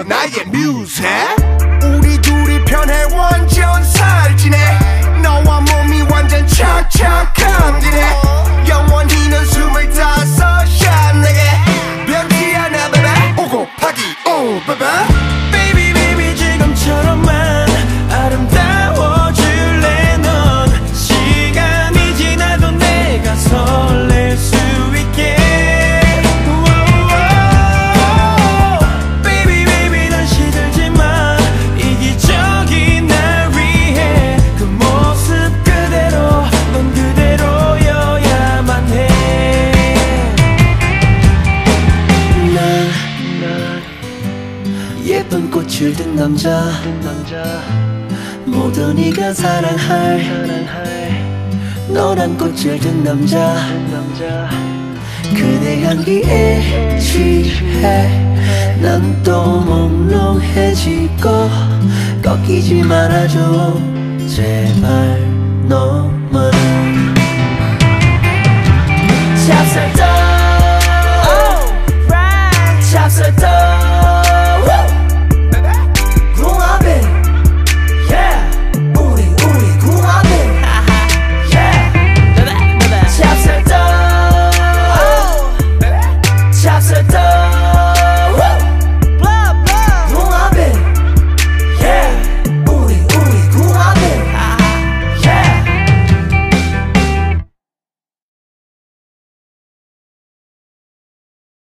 들려 나의 뮤직 우리 둘이 편해 완전 살지네 너와 몸이 완전 착착 감지네 영원히 는 숨을 다 써샷 내게 변기 하나 봐봐 오고 파기 오 baby 남자. 모두 네가 사랑할 너란 꽃을 든 남자. 그대 향기에 취해. 난 또 몽롱해지고 꺾이지 말아줘. 제발 너만. 찹쌀